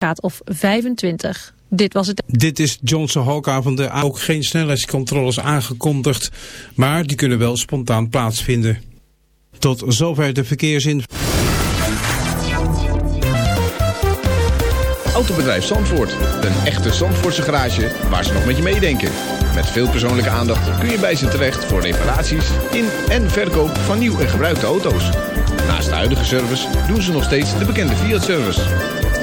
graad of 25. Dit was het. Dit is Johnson Hoka van de ook geen snelheidscontroles aangekondigd, maar die kunnen wel spontaan plaatsvinden. Tot zover de verkeersin. Autobedrijf Zandvoort. Een echte Zandvoortse garage waar ze nog met je meedenken. Met veel persoonlijke aandacht kun je bij ze terecht voor reparaties in en verkoop van nieuw en gebruikte auto's. Naast de huidige service doen ze nog steeds de bekende Fiat-service.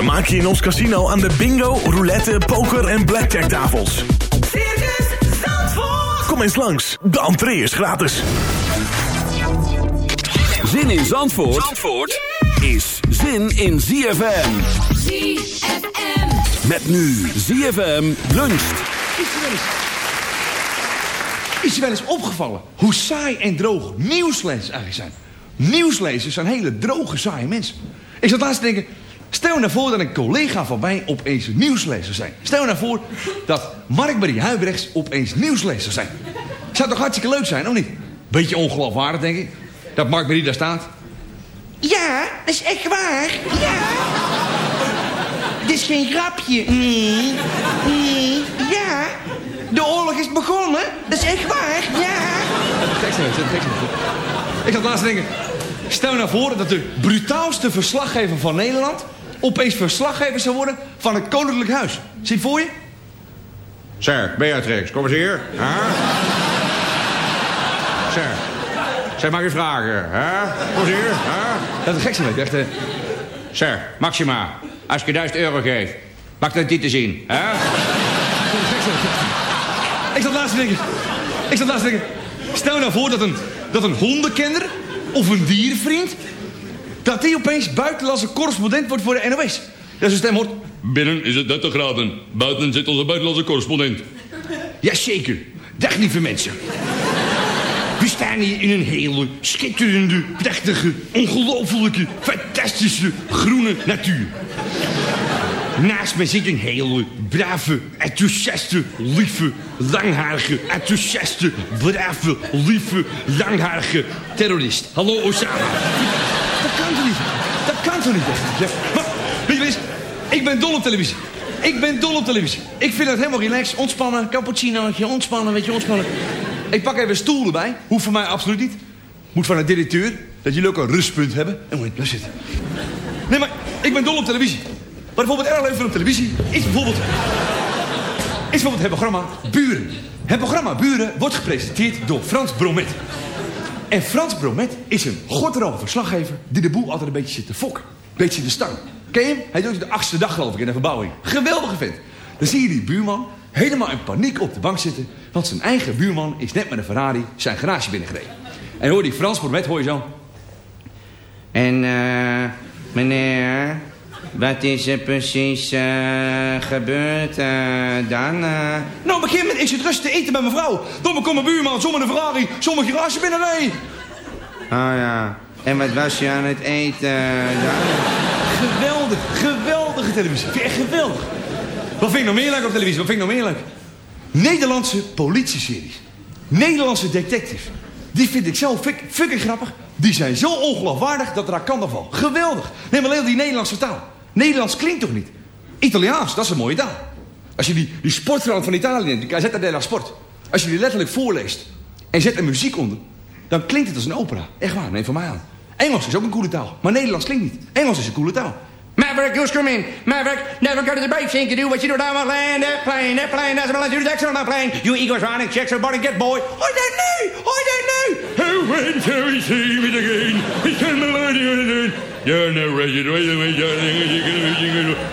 Vermaak je in ons casino aan de bingo, roulette, poker en blackjack tafels. Circus Zandvoort. Kom eens langs, de entree is gratis. Zin in Zandvoort, Zandvoort is zin in ZFM. ZFM. Met nu ZFM luncht. Is je wel eens, is je wel eens opgevallen hoe saai en droog nieuwslezers eigenlijk zijn? Nieuwslezers zijn hele droge, saaie mensen. Ik zat laatst te denken, stel nou voor dat een collega van mij opeens nieuwslezer zijn. Stel nou voor dat Mark-Marie Huibrechts opeens nieuwslezer zijn. Zou toch hartstikke leuk zijn, of niet? Beetje ongeloofwaardig, denk ik. Dat Mark-Marie daar staat. Ja, dat is echt waar. Ja. Dit is geen grapje. Nee. Nee. Ja. De oorlog is begonnen. Dat is echt waar. Ja. Ik zat laatst te denken. Stel nou voor dat de brutaalste verslaggever van Nederland... opeens verslaggever zou worden van het Koninklijk Huis. Zie je het voor je? Sir, Beatrix, kom eens hier. Hè? Sir, zeg maar eens vragen. Kom eens hier. Dat is gek zijn, echt. eh, Sir, Maxima, als ik je 1000 euro geef, mag dat niet te zien. Hè? Ik zat laatst te denken. Ik zat laatst te denken. Stel nou voor dat een, dat een hondenkenner of een dierenvriend... dat die opeens buitenlandse correspondent wordt voor de NOS. Dat zijn stem hoort... Binnen is het 30 graden. Buiten zit onze buitenlandse correspondent. Jazeker. Dag lieve mensen. We staan hier in een hele schitterende, prachtige, ongelofelijke, fantastische groene natuur. Naast me zit een hele brave, enthousiaste, lieve, langharige, enthousiaste, brave, lieve, langharige terrorist. Hallo Osama. Dat kan toch niet? Dat kan toch niet? Ja, weet je het? Ik ben dol op televisie. Ik ben dol op televisie. Ik vind het helemaal relaxed. Ontspannen, cappuccinootje, ontspannen, weet je, ontspannen. Ik pak even een stoel erbij. Hoeft voor mij absoluut niet. Moet van een directeur. Dat jullie ook een rustpunt hebben. En moet je blijf zitten. Nee, maar ik ben dol op televisie. Maar bijvoorbeeld erg leuk vind op televisie is bijvoorbeeld... Is bijvoorbeeld het programma Buren. Het programma Buren wordt gepresenteerd door Frans Bromet. En Frans Bromet is een godroge verslaggever... die de boel altijd een beetje zit te fokken. Beetje te stang. Ken je hem? Hij doet het de achtste dag geloof ik in de verbouwing. Geweldige vent. Dan zie je die buurman helemaal in paniek op de bank zitten... want zijn eigen buurman is net met een Ferrari zijn garage binnengereden. En hoor die Frans Bromet hoor je zo... En, eh, meneer, wat is er precies eh, gebeurd eh, dan? Nou, op een gegeven moment, ik zit rustig te eten bij mijn vrouw. Dan komt mijn buurman, zonder een Ferrari, zonder garage binnenrijden. Oh ja, en wat was je aan het eten dan? Geweldig, geweldige televisie. Vind je echt geweldig. Wat vind ik nog meer leuk op televisie? Wat vind ik nog meer leuk? Nederlandse politieseries. Nederlandse detectives. Die vind ik zelf fucking grappig. Die zijn zo ongeloofwaardig dat er aan kan val. Geweldig. Neem alleen die Nederlandse taal. Nederlands klinkt toch niet? Italiaans, dat is een mooie taal. Als je die, die sportkrant van Italië neemt, die Gazzetta della Sport. Als je die letterlijk voorleest en zet er muziek onder... dan klinkt het als een opera. Echt waar, neem van mij aan. Engels is ook een coole taal, maar Nederlands klinkt niet. Engels is een coole taal. Maverick, you scream in. Maverick, never go to the break. Think you do what you do down my land. That plane, that plane, that's my land. You the on that plane. You eagles running, checks your body, get boy. Hoi daar nu, hoi daar nu. Oh, when shall we see it again? We can the lady again.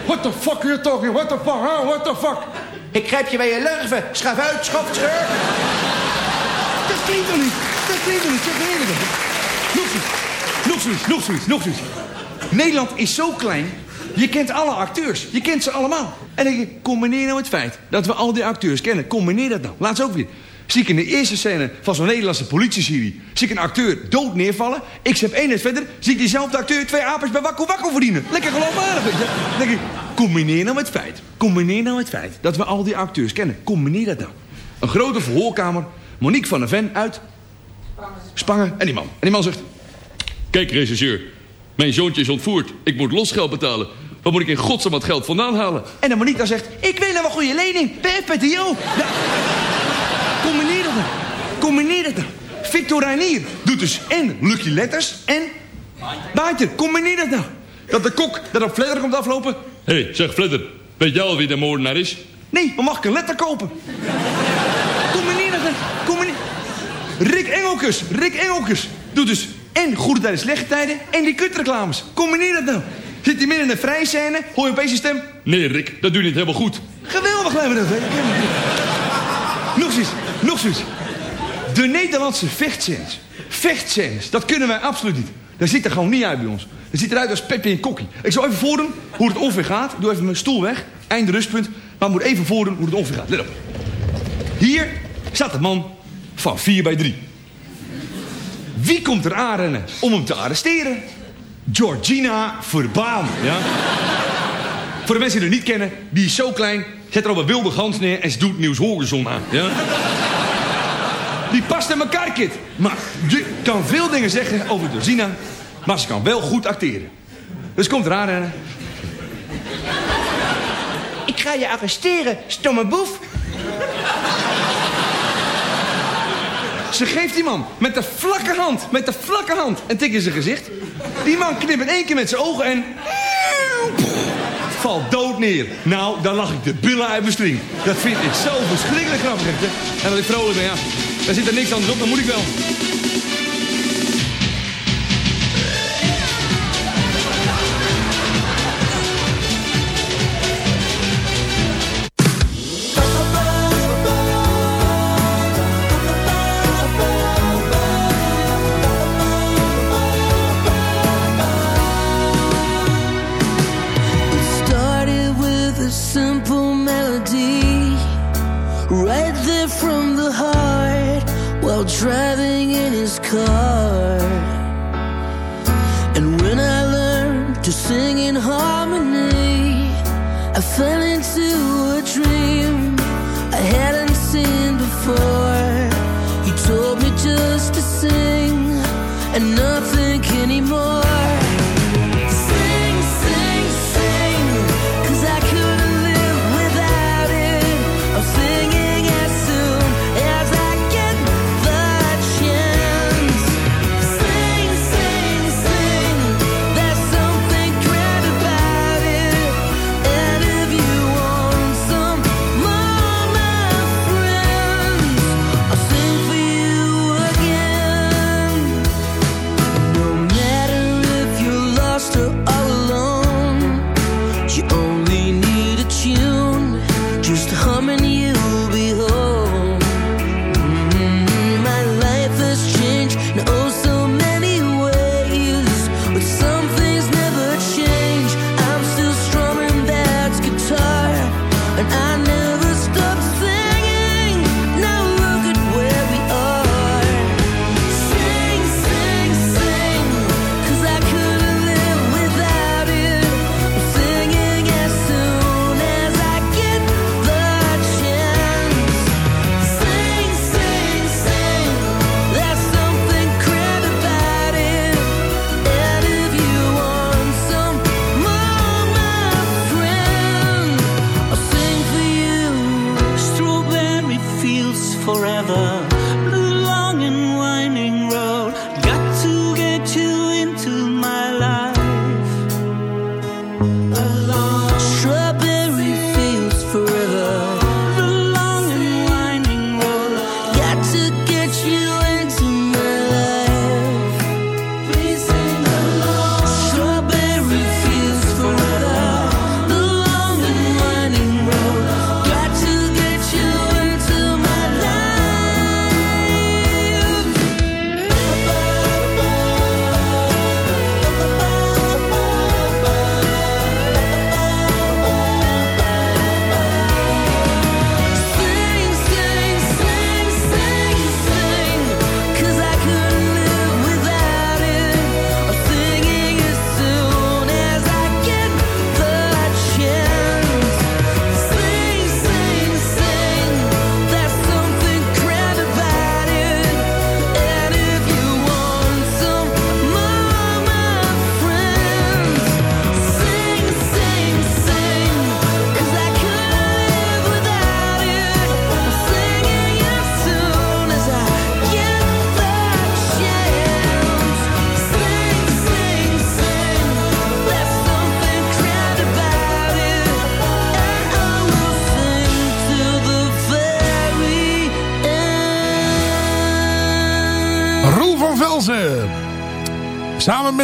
What the fuck are you talking? What the fuck, huh? What the fuck? Ik grijp je bij je lurven. Schuif uit, schof, scheur. Dat klinkt toch niet? Dat klinkt toch niet? Maar eerlijk. Nog zoiets. Nog zoiets, nog zoiets, nog zoiets. Nederland is zo klein. Je kent alle acteurs. Je kent ze allemaal. En dan ik, combineer nou het feit dat we al die acteurs kennen. Combineer dat nou. Laat ze ook weer. Zie ik in de eerste scène van zo'n Nederlandse politieserie... zie ik een acteur dood neervallen. Ik zet één net verder. Zie ik diezelfde acteur twee apers bij Wakko Wakko verdienen. Lekker geloofwaardig, weet je. Dan denk ik, combineer nou het feit. Combineer nou het feit dat we al die acteurs kennen. Combineer dat nou. Een grote verhoorkamer. Monique van der Ven uit... Spangen. En die man. En die man zegt... Kijk, regisseur. Mijn zoontje is ontvoerd. Ik moet losgeld betalen. Waar moet ik in godsnaam wat geld vandaan halen? En de Monique dan zegt... Ik wil nou een goede lening. Bij FPTO. Ja. Combineer dat nou. Victor Reinier doet dus en Lucky Letters en... Buiten. Combineer dat nou. Dat de kok dat op Fledder komt aflopen. Hé, hey, zeg Fledder. Weet jij al wie de moordenaar is? Nee, maar mag ik een letter kopen? Combineer dat nou. Combineer... Rick Engelkes. Rick Engelkes doet dus en goede tijden, slechte tijden en die kutreclames. Combineer dat nou. Zit hij midden in een vrije scène, hoor je opeens een stem. Nee, Rick, dat doe je niet helemaal goed. Geweldig lijkt me dat, hè? Nog zoiets, nog zoiets. De Nederlandse vechtscènes. Vechtscènes, dat kunnen wij absoluut niet. Dat ziet er gewoon niet uit bij ons. Dat ziet eruit als Pepje en Kokkie. Ik zal even voordoen hoe het ongeveer gaat. Ik doe even mijn stoel weg. Einde rustpunt. Maar ik moet even voordoen hoe het ongeveer gaat. Let op. Hier staat de man van 4 bij 3. Wie komt er aanrennen om hem te arresteren? Georgina Verbaan. Ja? Voor de mensen die het niet kennen, die is zo klein. Zet er op een wilde gans neer en ze doet Nieuws Horizon aan. Ja? Die past in elkaar, kid. Maar je kan veel dingen zeggen over Georgina, maar ze kan wel goed acteren. Dus komt er aanrennen. Ik ga je arresteren, stomme boef. Ze geeft die man met de vlakke hand, met de vlakke hand, een tik in zijn gezicht. Die man knipt in één keer met zijn ogen en... Valt dood neer. Nou, dan lag ik de billen uit mijn string. Dat vind ik zo verschrikkelijk grappig. Hè? En dat ik vrolijk ben, ja. Daar zit er niks anders op, dan moet ik wel.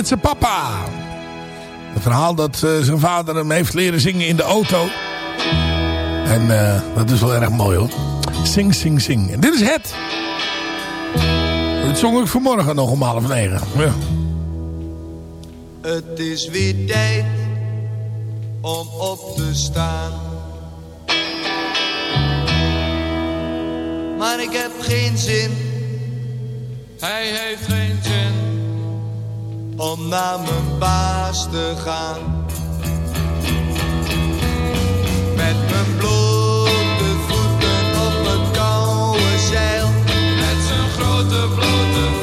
Zijn papa. Een verhaal dat eh, zijn vader hem heeft leren zingen in de auto. En eh, dat is wel erg mooi hoor. Sing, sing, sing. En dit is het. Dit zong ik vanmorgen nog om half negen. Ja. Het is weer tijd om op te staan. Maar ik heb geen zin. Hij heeft geen. Om naar mijn baas te gaan. Met mijn blote voeten op het koude zeil. Met zijn grote blote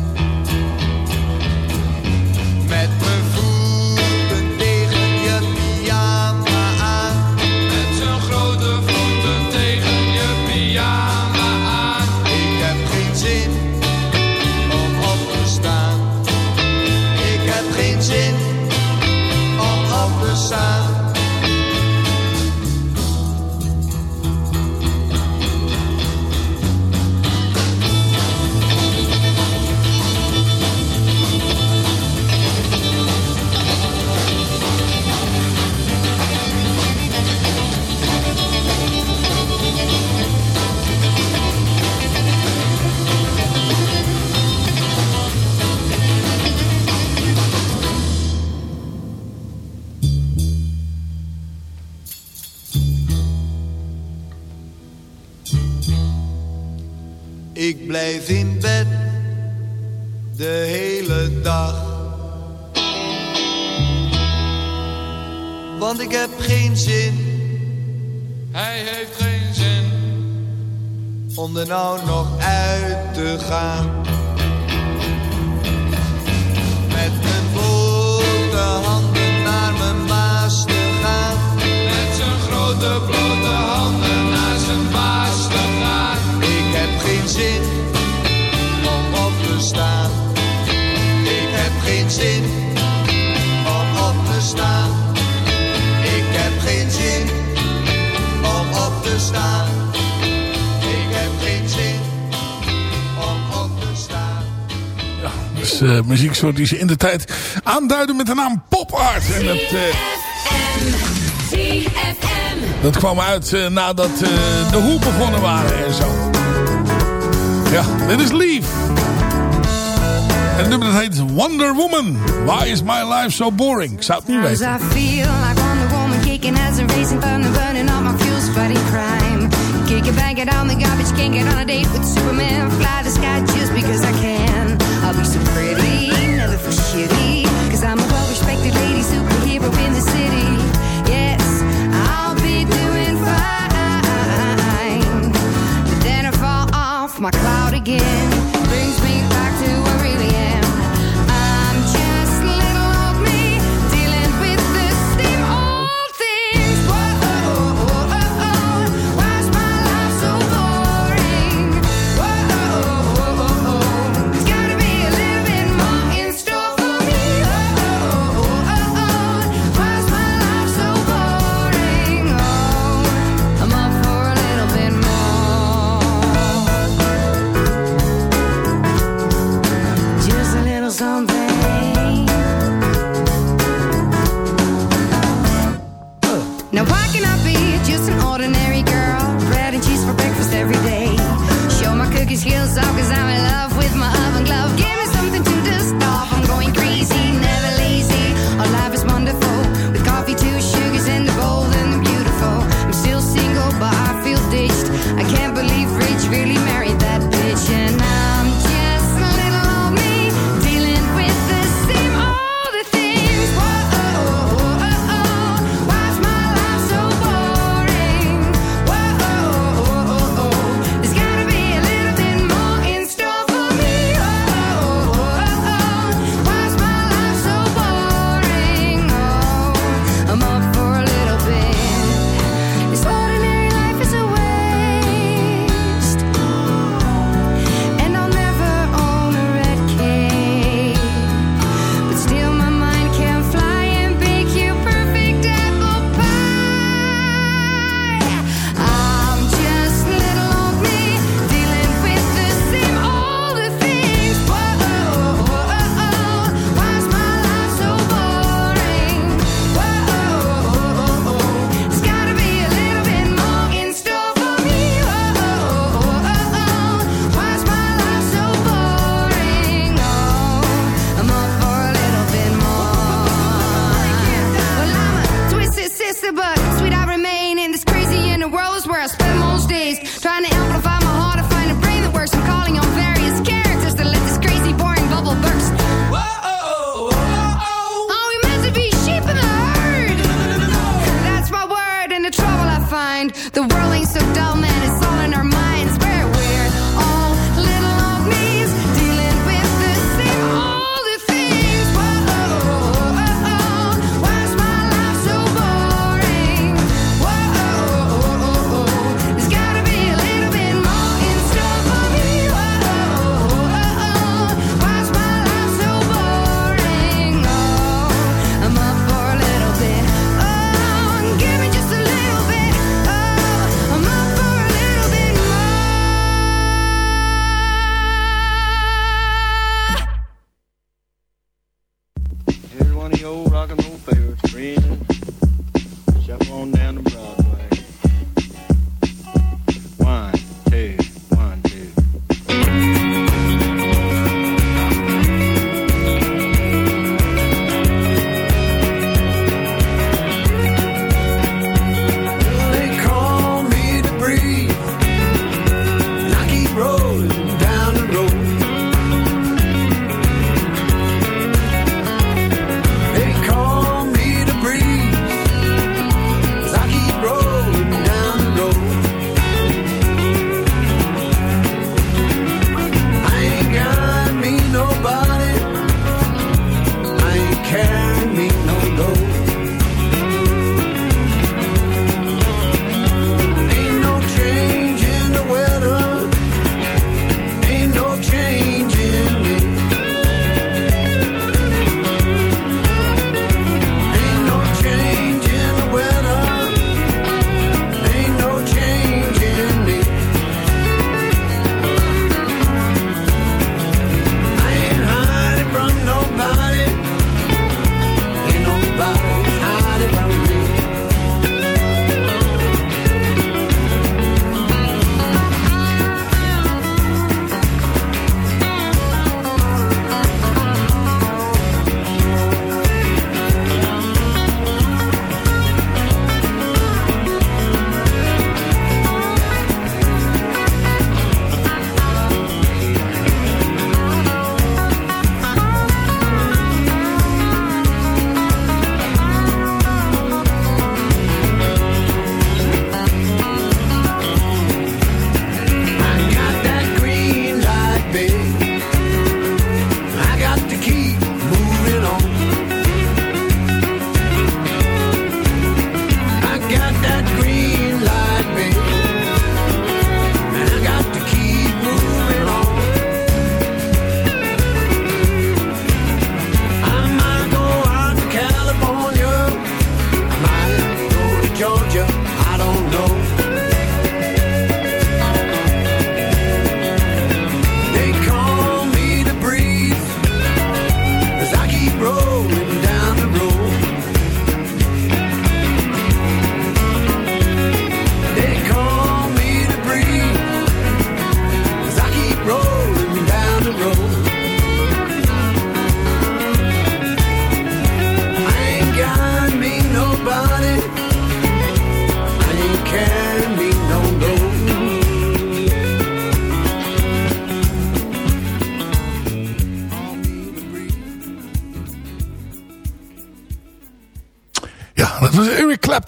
Blijf in bed de hele dag. Want ik heb geen zin. Hij heeft geen zin. Om er nou nog uit te gaan. Met mijn blote handen naar mijn baas te gaan. Met zijn grote Dus eh muzieksoort die ze in de tijd aanduiden met de naam Pop Art. En dat, eh, dat kwam uit eh, nadat de Hoe begonnen waren en zo. Ja, dit is Leaf. En het nummer dat heet Wonder Woman. Why is my life so boring? Ik zou het niet weten. I feel like Wonder Woman kicking as a racing thunder, burning all my fuels, fighting crime. Kick it, bang it on the garbage, can't get on a date with Superman. Fly the sky just because I can. I'll be so my cloud again. Now why can I be just an ordinary girl? Bread and cheese for breakfast every day. Show my cookie skills off cause I'm in love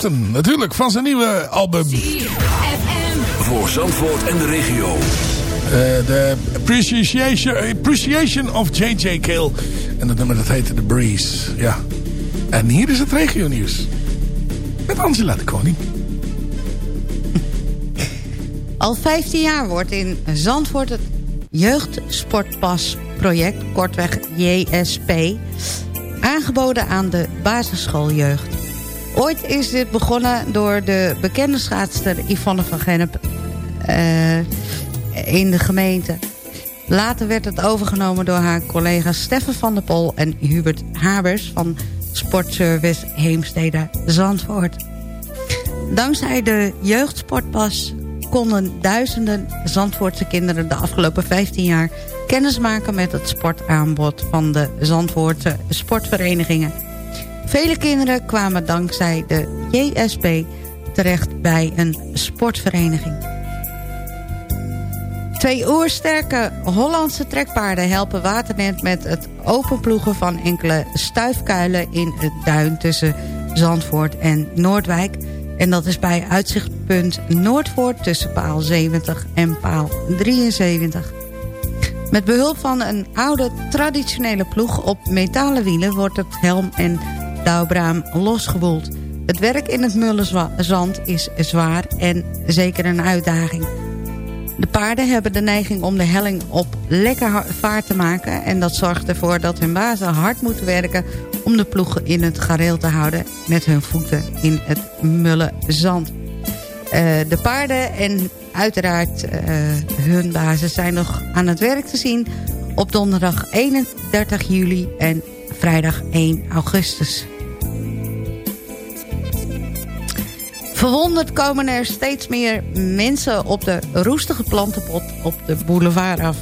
Clapton. Natuurlijk, van zijn nieuwe album. Voor Zandvoort en de regio. Eh, De appreciation, appreciation of J.J. Kill. En dat nummer dat heette The Breeze. Ja. En hier is het regio nieuws. Met Angela de Koning. Al 15 jaar wordt in Zandvoort het Jeugdsportpasproject, kortweg JSP, aangeboden aan de basisschooljeugd. Ooit is dit begonnen door de bekende schaatster Yvonne van Gennep eh, in de gemeente. Later werd het overgenomen door haar collega's Steffen van der Pol en Hubert Habers van Sportservice Heemstede Zandvoort. Dankzij de jeugdsportpas konden duizenden Zandvoortse kinderen de afgelopen 15 jaar kennis maken met het sportaanbod van de Zandvoortse sportverenigingen. Vele kinderen kwamen dankzij de JSP terecht bij een sportvereniging. Twee oersterke Hollandse trekpaarden helpen Waternet met het openploegen van enkele stuifkuilen in het duin tussen Zandvoort en Noordwijk. En dat is bij uitzicht Punt Noordvoort tussen paal 70 en paal 73. Met behulp van een oude traditionele ploeg op metalen wielen... wordt het helm en douwbraam losgewoeld. Het werk in het mullenzand is zwaar en zeker een uitdaging. De paarden hebben de neiging om de helling op lekker vaart te maken... en dat zorgt ervoor dat hun bazen hard moeten werken... om de ploegen in het gareel te houden met hun voeten in het mulle zand. Uh, de paarden en uiteraard uh, hun bazen zijn nog aan het werk te zien... op donderdag 31 juli en vrijdag 1 augustus. Verwonderd komen er steeds meer mensen op de roestige plantenpot op de boulevard af.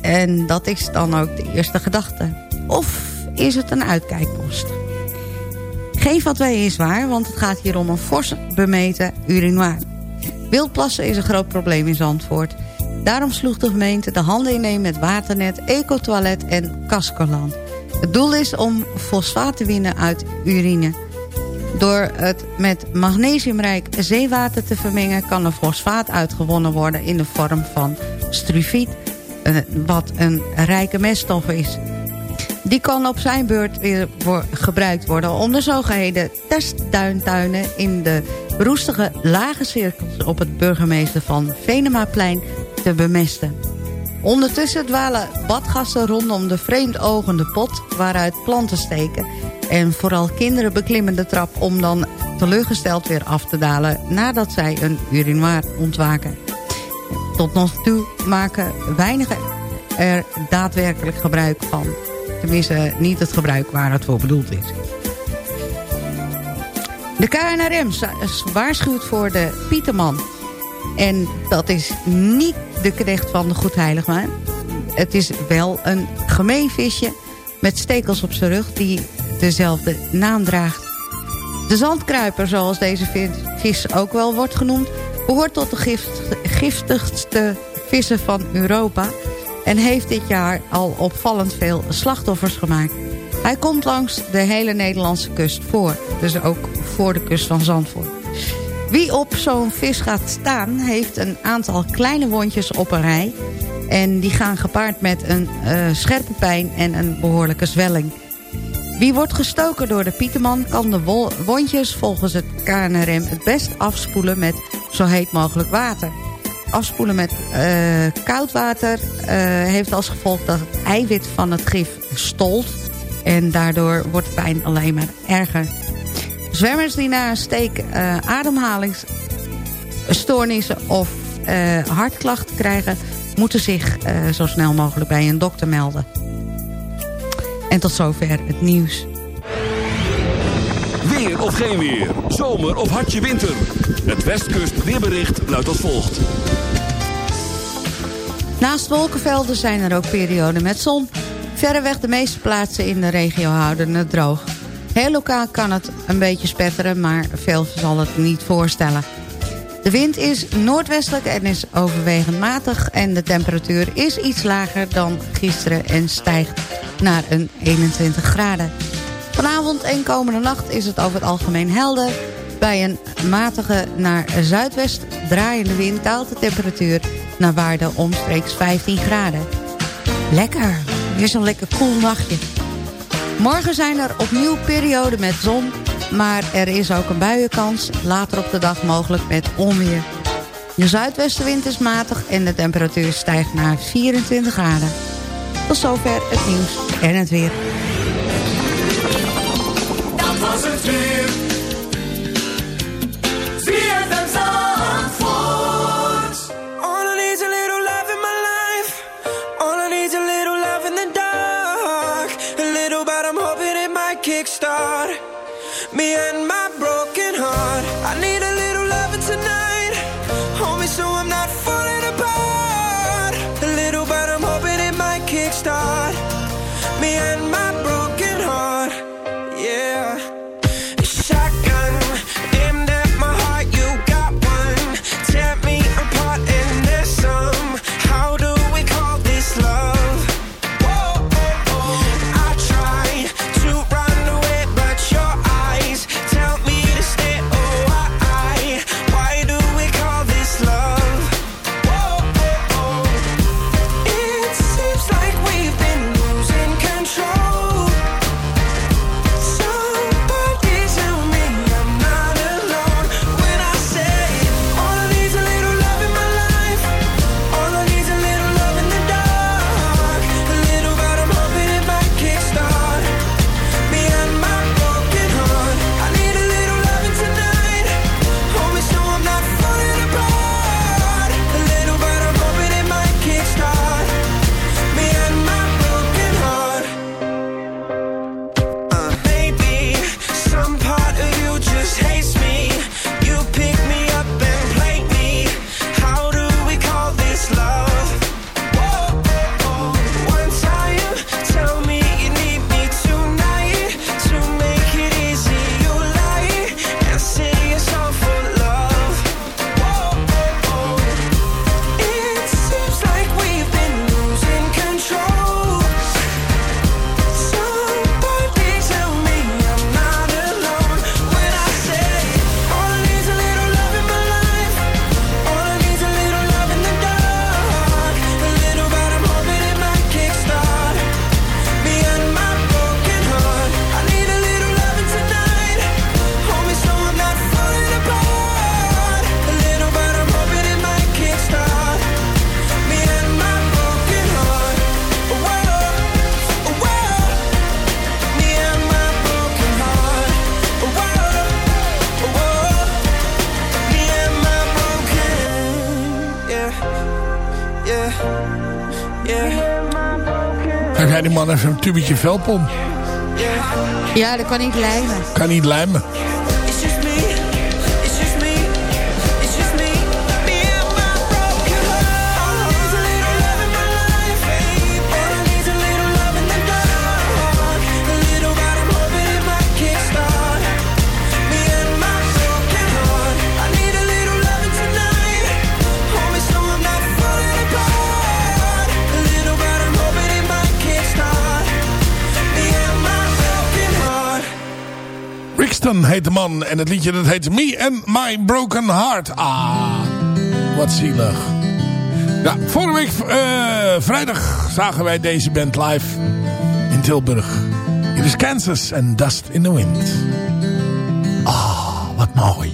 En dat is dan ook de eerste gedachte. Of is het een uitkijkpost? Geen van twee is waar, want het gaat hier om een fors bemeten urinoir. Wildplassen is een groot probleem in Zandvoort. Daarom sloeg de gemeente de handen ineen met waternet, ecotoilet en kaskerland. Het doel is om fosfaat te winnen uit urine. Door het met magnesiumrijk zeewater te vermengen... kan er fosfaat uitgewonnen worden in de vorm van strufiet... Eh, wat een rijke meststof is. Die kan op zijn beurt weer gebruikt worden... om de zogeheten testduintuinen in de roestige lage cirkels... op het burgemeester van Venemaplein te bemesten. Ondertussen dwalen badgassen rondom de vreemd ogende pot... waaruit planten steken en vooral kinderen beklimmen de trap om dan teleurgesteld weer af te dalen... nadat zij een urinoir ontwaken. Tot nog toe maken weinigen er daadwerkelijk gebruik van. Tenminste, niet het gebruik waar het voor bedoeld is. De KNRM waarschuwt voor de Pieterman. En dat is niet de knecht van de Goedheiligman. Het is wel een gemeen visje met stekels op zijn rug... die dezelfde naam draagt. De zandkruiper, zoals deze vis ook wel wordt genoemd... behoort tot de giftigste vissen van Europa... en heeft dit jaar al opvallend veel slachtoffers gemaakt. Hij komt langs de hele Nederlandse kust voor. Dus ook voor de kust van Zandvoort. Wie op zo'n vis gaat staan... heeft een aantal kleine wondjes op een rij... en die gaan gepaard met een uh, scherpe pijn en een behoorlijke zwelling... Wie wordt gestoken door de Pieterman kan de wondjes volgens het KNRM het best afspoelen met zo heet mogelijk water. Afspoelen met uh, koud water uh, heeft als gevolg dat het eiwit van het gif stolt. En daardoor wordt pijn alleen maar erger. Zwemmers die na een steek uh, ademhalingsstoornissen of hartklachten krijgen... moeten zich zo snel mogelijk bij een dokter melden. En tot zover het nieuws. Weer of geen weer. Zomer of hartje winter. Het Westkust weerbericht luidt als volgt. Naast wolkenvelden zijn er ook perioden met zon. Verreweg de meeste plaatsen in de regio houden het droog. Heel lokaal kan het een beetje spetteren, maar veel zal het niet voorstellen. De wind is noordwestelijk en is overwegend matig... en de temperatuur is iets lager dan gisteren en stijgt naar een 21 graden. Vanavond en komende nacht is het over het algemeen helder. Bij een matige naar zuidwest draaiende wind daalt de temperatuur... naar waarde omstreeks 15 graden. Lekker, weer zo'n lekker koel nachtje. Morgen zijn er opnieuw perioden met zon maar er is ook een buienkans, later op de dag mogelijk met onweer. De zuidwestenwind is matig en de temperatuur stijgt naar 24 graden. Tot zover het nieuws en het weer. Die man even een tubetje velpom. Ja, dat kan niet lijmen. Kan niet lijmen. Brixton heet de man. En het liedje dat heet Me and My Broken Heart. Ah, wat zielig. Ja, vorige week eh, vrijdag zagen wij deze band live in Tilburg. Hier is Kansas en Dust in the Wind. Ah, wat mooi.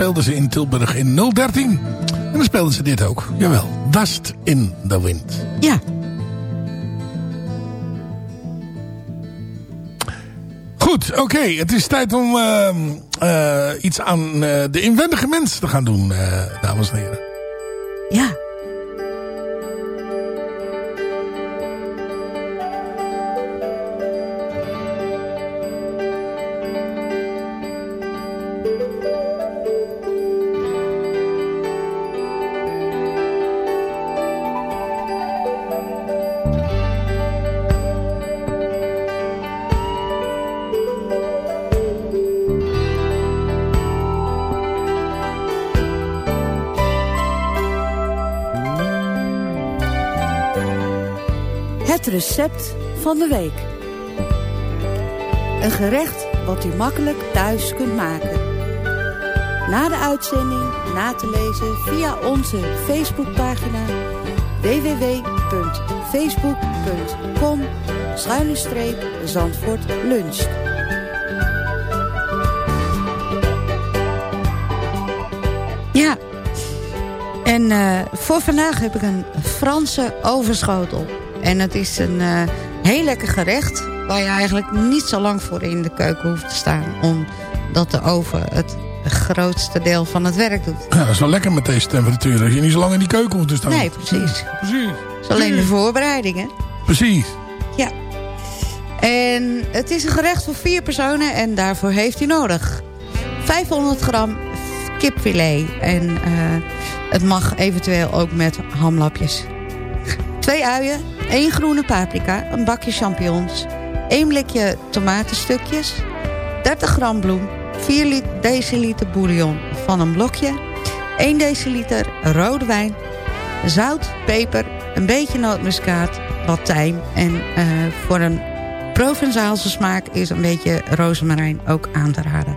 Speelden ze in Tilburg in 013. En dan speelden ze dit ook. Jawel, Dust in the Wind. Ja. Goed, oké. Het is tijd om eh, eh, iets aan eh, de inwendige mens te gaan doen, eh, dames en heren. Ja. Recept van de week. Een gerecht wat u makkelijk thuis kunt maken. Na de uitzending na te lezen via onze Facebookpagina www.facebook.com Zandvoort luncht. Ja. En eh, voor vandaag heb ik een Franse overschotel. En het is een eh, heel lekker gerecht... waar je eigenlijk niet zo lang voor in de keuken hoeft te staan... omdat de oven het grootste deel van het werk doet. Ja, dat is wel lekker met deze temperatuur. Dat je niet zo lang in die keuken hoeft te staan. Nee, precies. Precies. Het is alleen de voorbereiding, hè? Precies. Ja. En het is een gerecht voor vier personen en daarvoor heeft u nodig 500 gram kipfilet. En eh, het mag eventueel ook met hamlapjes. Twee uien, één groene paprika, een bakje champignons... één blikje tomatenstukjes, 30 gram bloem... 4 li- deciliter bouillon van een blokje... 1 deciliter rode wijn... zout, peper, een beetje nootmuskaat, wat tijm... en eh, voor een Provenzaalse smaak is een beetje rozemarijn ook aan te raden.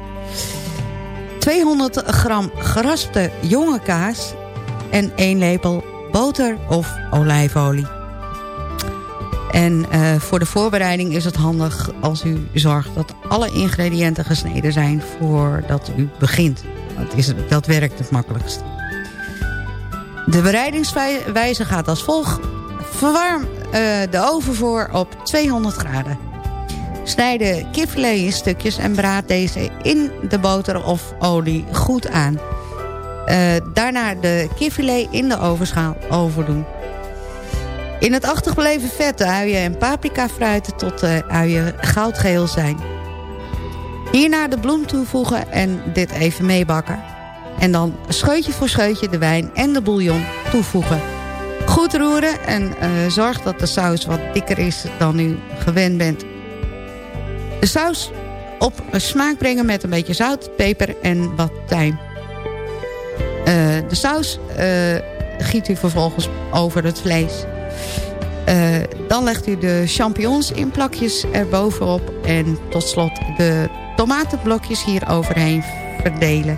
200 gram geraspte jonge kaas en 1 lepel boter of olijfolie. En eh, voor de voorbereiding is het handig als u zorgt dat alle ingrediënten gesneden zijn voordat u begint. Dat, is, dat werkt het makkelijkst. De bereidingswijze gaat als volgt. Verwarm eh, de oven voor op 200 graden. Snijd de kipfilet in stukjes en braad deze in de boter of olie goed aan. Eh, daarna de kipfilet in de ovenschaal overdoen. In het achtergebleven vet de uien en paprika fruiten tot de uien goudgeel zijn. Hierna de bloem toevoegen en dit even meebakken. En dan scheutje voor scheutje de wijn en de bouillon toevoegen. Goed roeren en eh, zorg dat de saus wat dikker is dan u gewend bent. De saus op smaak brengen met een beetje zout, peper en wat tijm. Eh, de saus eh, giet u vervolgens over het vlees. Eh, dan legt u de champignons in plakjes erbovenop. En tot slot de tomatenblokjes hier overheen verdelen.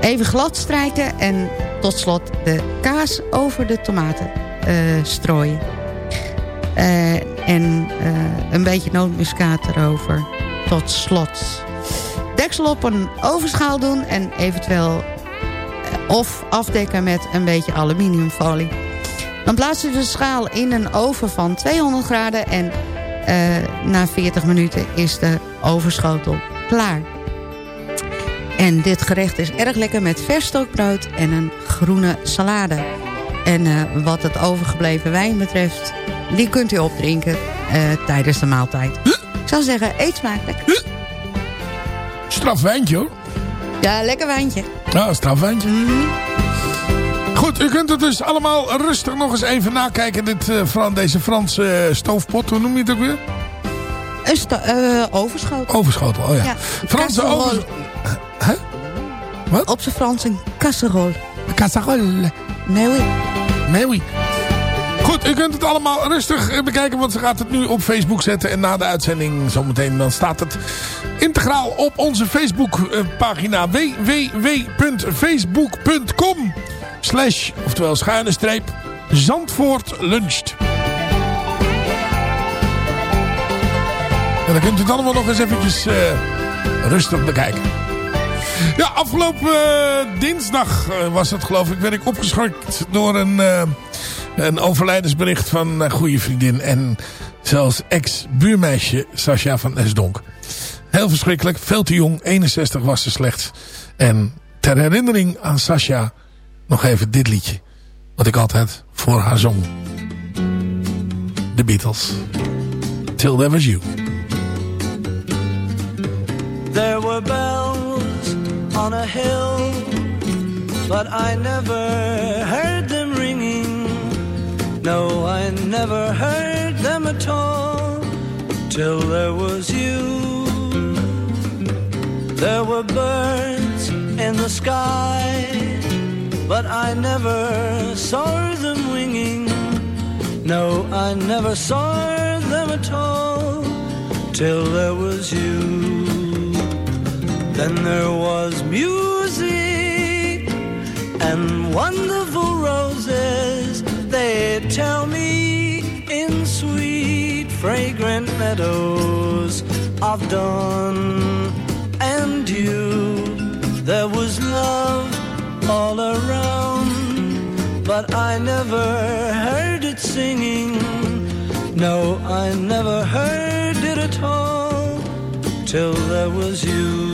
Even glad strijken en tot slot de kaas over de tomaten strooien. En een beetje nootmuskaat erover. Tot slot. Deksel op een ovenschaal doen en eventueel of afdekken met een beetje aluminiumfolie. Dan plaatst u de schaal in een oven van 200 graden en eh, na 40 minuten is de overschotel klaar. En dit gerecht is erg lekker met vers stookbrood en een groene salade. En eh, wat het overgebleven wijn betreft, die kunt u opdrinken eh, tijdens de maaltijd. Ik zou zeggen, eet smakelijk. Straf wijntje hoor. Ja, lekker wijntje. Ja, straf wijntje. Goed, u kunt het dus allemaal rustig nog eens even nakijken. Dit, eh, Fran, deze Franse eh, stoofpot, hoe noem je het ook weer? Een sto- eh, overschotel. Overschotel, oh ja. Franse casserole. overs... Hè? Wat? Op zijn Frans een casserole. Casserole. Nee, oui. Nee, oui. U kunt het allemaal rustig eh, bekijken, want ze gaat het nu op Facebook zetten. En na de uitzending zometeen dan staat het integraal op onze Facebookpagina www.facebook.com slash, oftewel schuine streep, Zandvoort luncht. En dan kunt u het allemaal nog eens eventjes eh, rustig bekijken. Ja, afgelopen eh, dinsdag eh, was het geloof ik, werd ik opgeschrikt door een, eh, een overlijdensbericht van een goede vriendin. En zelfs ex-buurmeisje Sascha van Esdonk. Heel verschrikkelijk, veel te jong, 61 was ze slechts. En ter herinnering aan Sascha nog even dit liedje. Wat ik altijd voor haar zong. The Beatles. Till There Was You. There were bells on a hill, but I never heard. No, I never heard them at all till there was you. There were birds in the sky, but I never saw them winging. No, I never saw them at all till there was you. Then there was music and roses. They tell me in sweet fragrant meadows of dawn and you. There was love all around, but I never heard it singing. No, I never heard it at all till there was you.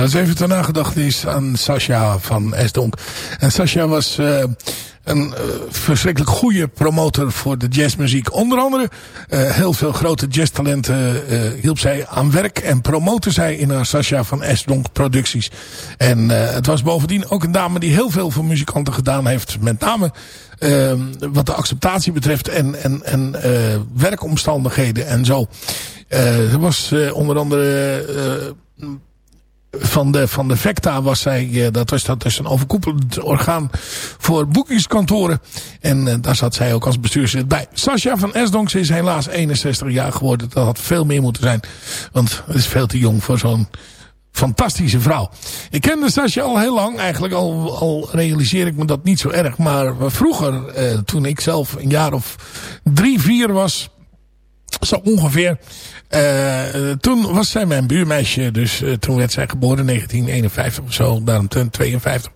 Dat is even ter nagedachtenis aan Sascha van Esdonk. En Sascha was eh, een eh, verschrikkelijk goede promotor voor de jazzmuziek. Onder andere eh, heel veel grote jazztalenten hielp zij aan werk en promoten zij in haar Sascha van Esdonk producties. En het was bovendien ook een dame die heel veel voor muzikanten gedaan heeft. Met name wat de acceptatie betreft en, en, en werkomstandigheden en zo. Er was onder andere... van de, van de VECTA was zij, eh, dat was dat is een overkoepelend orgaan voor boekingskantoren. En eh, daar zat zij ook als bestuurslid bij. Sascha van Esdonk, ze is helaas 61 jaar geworden. Dat had veel meer moeten zijn. Want het is veel te jong voor zo'n fantastische vrouw. Ik kende Sascha al heel lang. Eigenlijk al, al realiseer ik me dat niet zo erg. Maar vroeger, eh, toen ik zelf een jaar of drie, vier was... Zo ongeveer. Uh, toen was zij mijn buurmeisje. Dus uh, toen werd zij geboren in 1951 of zo. Daaromtrent 52.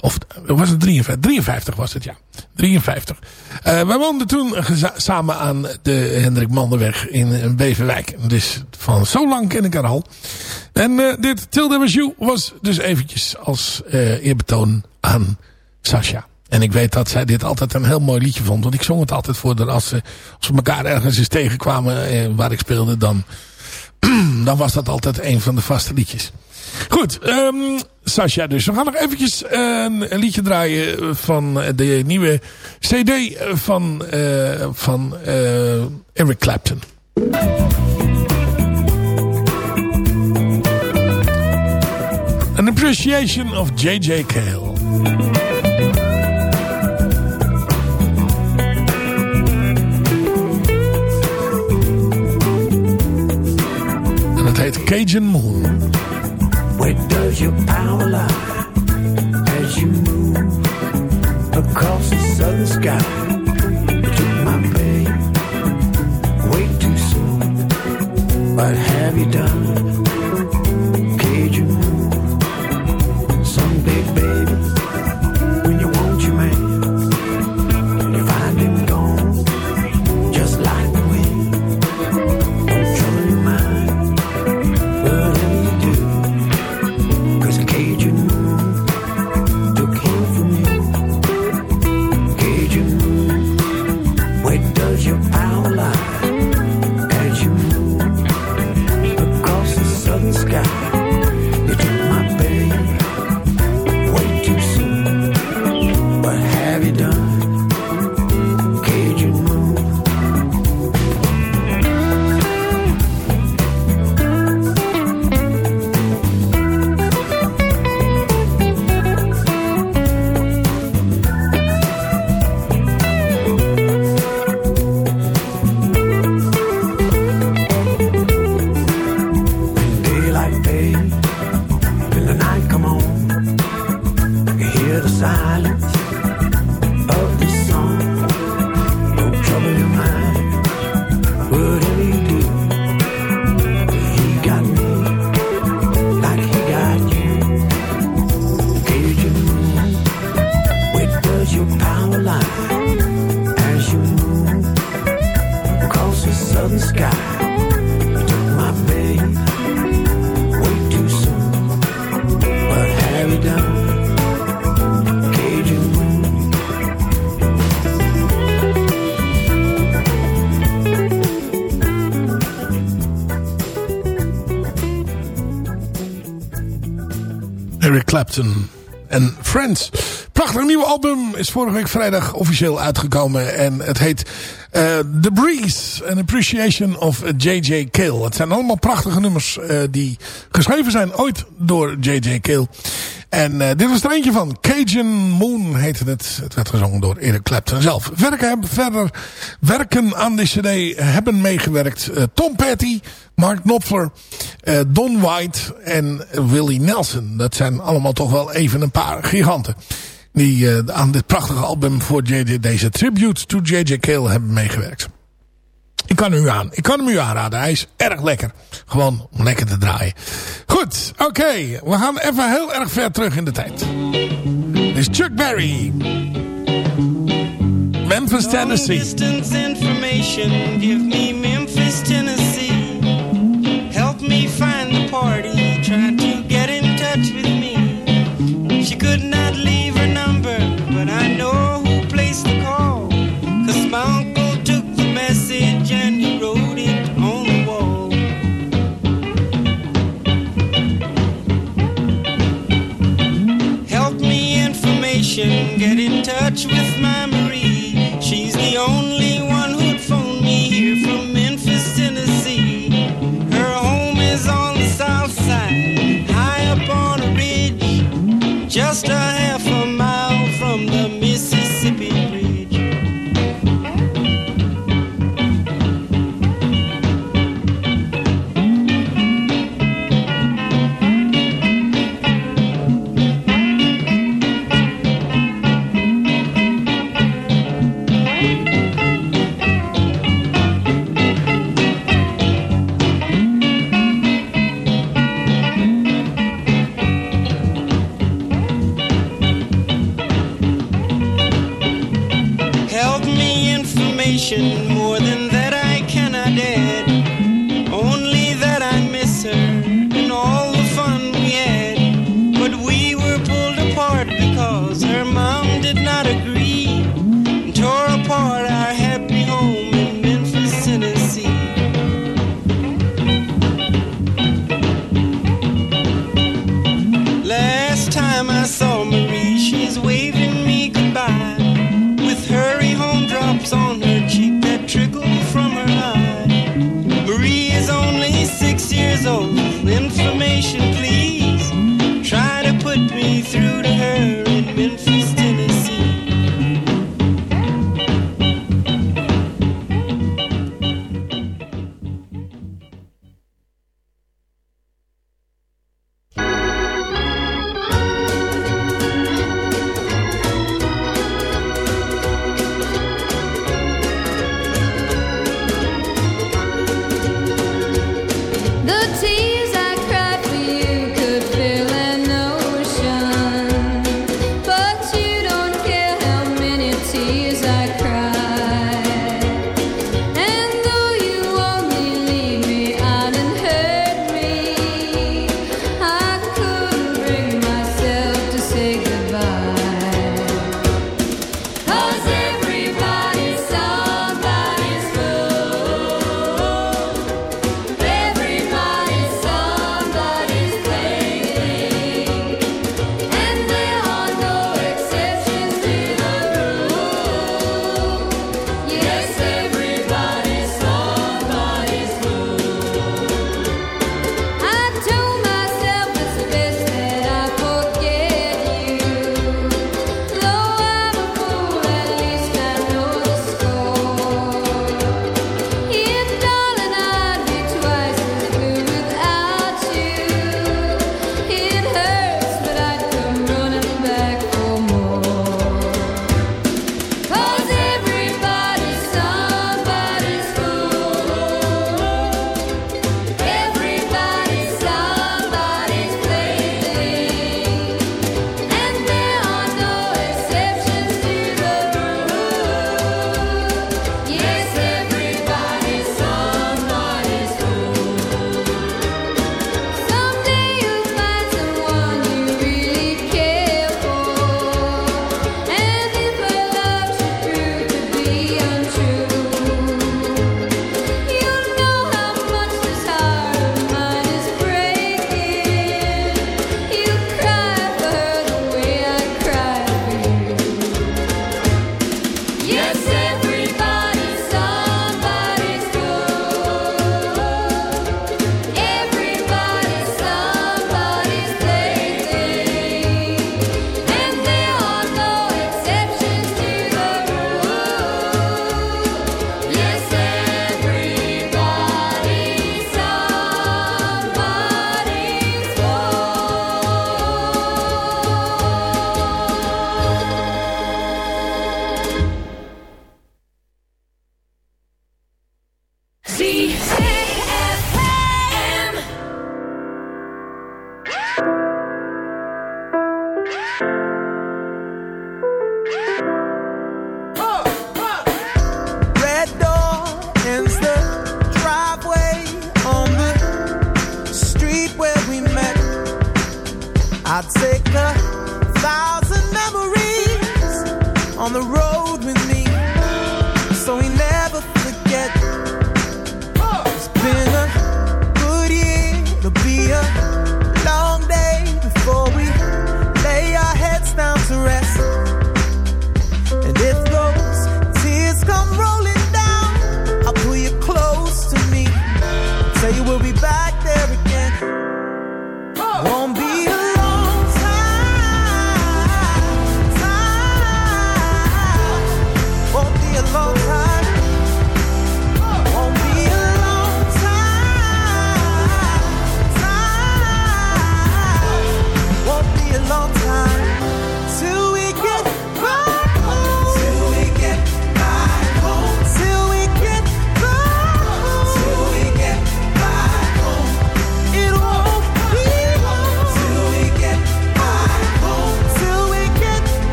Of was het 53? 53 was het, ja. 53. Uh, wij woonden toen samen aan de Hendrik Mandenweg in Beverwijk. Dus van zo lang ken ik haar al. En dit There Was You was dus eventjes als eerbetoon aan Sasha. En ik weet dat zij dit altijd een heel mooi liedje vond. Want ik zong het altijd voor haar. Als ze, als we elkaar ergens eens tegenkwamen eh, waar ik speelde. Dan, dan was dat altijd een van de vaste liedjes. Goed, um, Sascha dus. We gaan nog eventjes uh, een liedje draaien van de nieuwe cd van, uh, van uh, Eric Clapton. An Appreciation of J.J. Cale. Heet Cajun Moon. Where does your power lie as you move across the southern sky? You my pain way too soon. What have you done? Clapton en Friends. Prachtig nieuwe album is vorige week vrijdag officieel uitgekomen. En het heet eh, The Breeze, An Appreciation of J.J. Cale. Het zijn allemaal prachtige nummers eh, die geschreven zijn ooit door J.J. Cale. En eh, dit was er eentje van. Cajun Moon heette het. Het werd gezongen door Eric Clapton zelf. Werken, verder werken aan de cd hebben meegewerkt eh, Tom Petty, Mark Knopfler, eh, Don White en Willie Nelson. Dat zijn allemaal toch wel even een paar giganten. Die aan dit prachtige album voor JJ, deze tribute to J.J. Cale hebben meegewerkt. Ik kan hem u aan. Ik kan hem u aanraden. Hij is erg lekker. Gewoon om lekker te draaien. Goed, oké. We gaan even heel erg ver terug in de tijd. Dit is Chuck Berry. Memphis, Tennessee. Information. Get in touch with my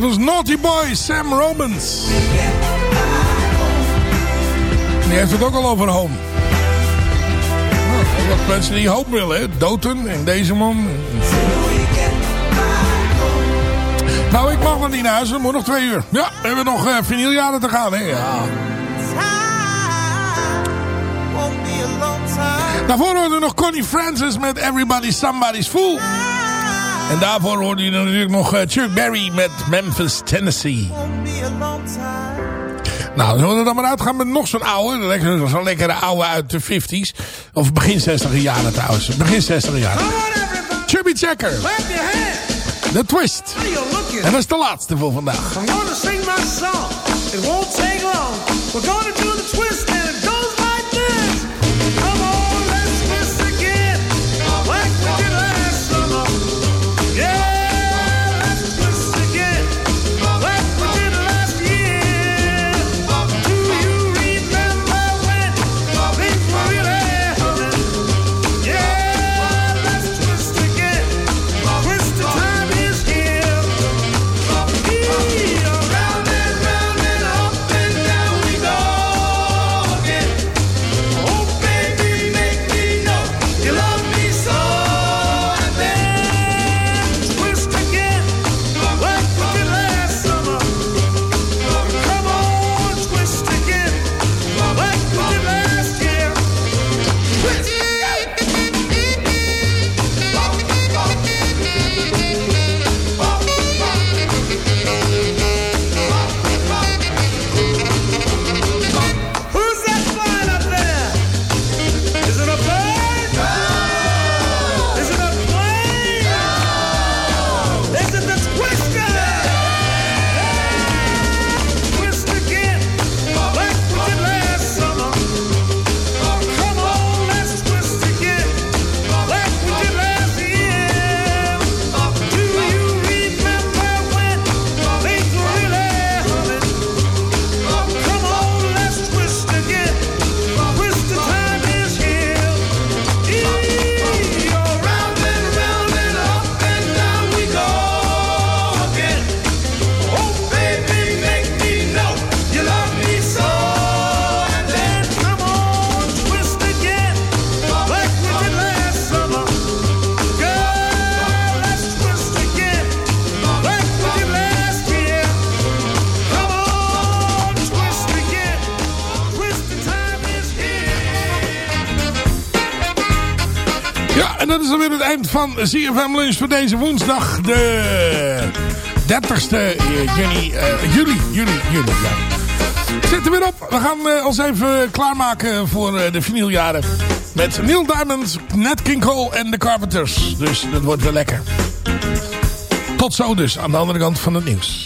Dat was Naughty Boy Sam Robbins. Die heeft het ook al over home. Nou, wat mensen die hoop willen, hè? Doten en deze man. Nou, ik mag wel niet naar huis, we moeten nog twee uur. Ja, we hebben nog uh, vinyljaren te gaan, hè? Ja. Daarvoor hoorden we nog Connie Francis met Everybody Somebody's Fool. En daarvoor hoorde je natuurlijk nog eh, Chuck Berry met Memphis, Tennessee. Nou, zullen we dan maar uitgaan met nog zo'n oude. Zo'n lekkere oude uit de 50s. Of begin 60e jaren trouwens. Begin 60e jaren. Chubby Checker. The Twist. En dat is de laatste voor vandaag. I'm gonna sing my song. It won't take long. We're gonna van CFM Lunch voor deze woensdag. De 30ste juni, eh, juli, juli, juli, ja. Zit er weer op. We gaan eh, ons even klaarmaken voor eh, de vinyljaren. Met Neil Diamond, Nat King Cole en de Carpenters. Dus dat wordt wel lekker. Tot zo dus, aan de andere kant van het nieuws.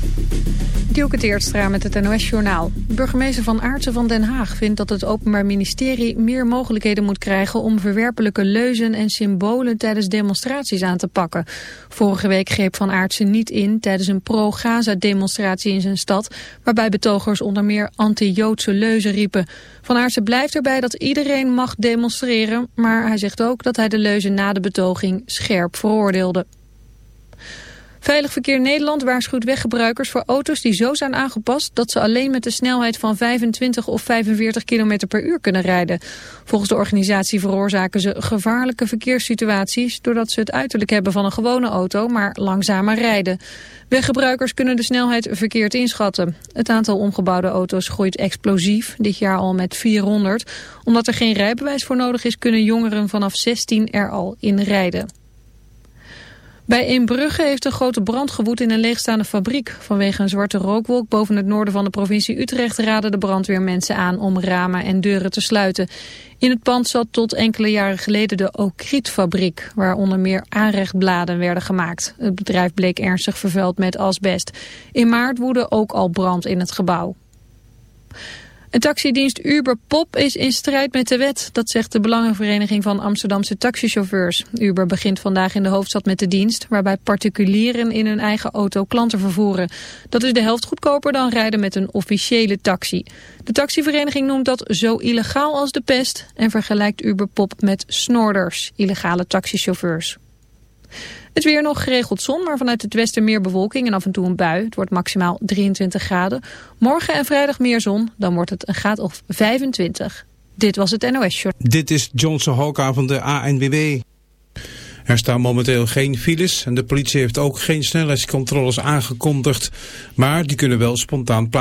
Dielke Teertstra met het NOS-journaal. Burgemeester Van Aartsen van Den Haag vindt dat het Openbaar Ministerie meer mogelijkheden moet krijgen om verwerpelijke leuzen en symbolen tijdens demonstraties aan te pakken. Vorige week greep Van Aartsen niet in tijdens een pro-Gaza-demonstratie in zijn stad, waarbij betogers onder meer anti-Joodse leuzen riepen. Van Aartsen blijft erbij dat iedereen mag demonstreren, maar hij zegt ook dat hij de leuzen na de betoging scherp veroordeelde. Veilig Verkeer Nederland waarschuwt weggebruikers voor auto's die zo zijn aangepast dat ze alleen met de snelheid van 25 of 45 km per uur kunnen rijden. Volgens de organisatie veroorzaken ze gevaarlijke verkeerssituaties doordat ze het uiterlijk hebben van een gewone auto, maar langzamer rijden. Weggebruikers kunnen de snelheid verkeerd inschatten. Het aantal omgebouwde auto's groeit explosief, dit jaar al met 400. Omdat er geen rijbewijs voor nodig is, kunnen jongeren vanaf 16 er al in rijden. Bij Eembrugge heeft een grote brand gewoed in een leegstaande fabriek. Vanwege een zwarte rookwolk boven het noorden van de provincie Utrecht raden de brandweer mensen aan om ramen en deuren te sluiten. In het pand zat tot enkele jaren geleden de Okrietfabriek, waar onder meer aanrechtbladen werden gemaakt. Het bedrijf bleek ernstig vervuild met asbest. In maart woedde ook al brand in het gebouw. Een taxidienst Uber Pop is in strijd met de wet. Dat zegt de Belangenvereniging van Amsterdamse taxichauffeurs. Uber begint vandaag in de hoofdstad met de dienst... waarbij particulieren in hun eigen auto klanten vervoeren. Dat is de helft goedkoper dan rijden met een officiële taxi. De taxivereniging noemt dat zo illegaal als de pest... en vergelijkt Uber Pop met snorders, illegale taxichauffeurs. Het weer nog geregeld zon, maar vanuit het westen meer bewolking en af en toe een bui. Het wordt maximaal 23 graden. Morgen en vrijdag meer zon, dan wordt het een graad of 25. Dit was het NOS Short. Dit is Johnson Hoka van de ANWB. Er staan momenteel geen files en de politie heeft ook geen snelheidscontroles aangekondigd. Maar die kunnen wel spontaan plaatsvinden.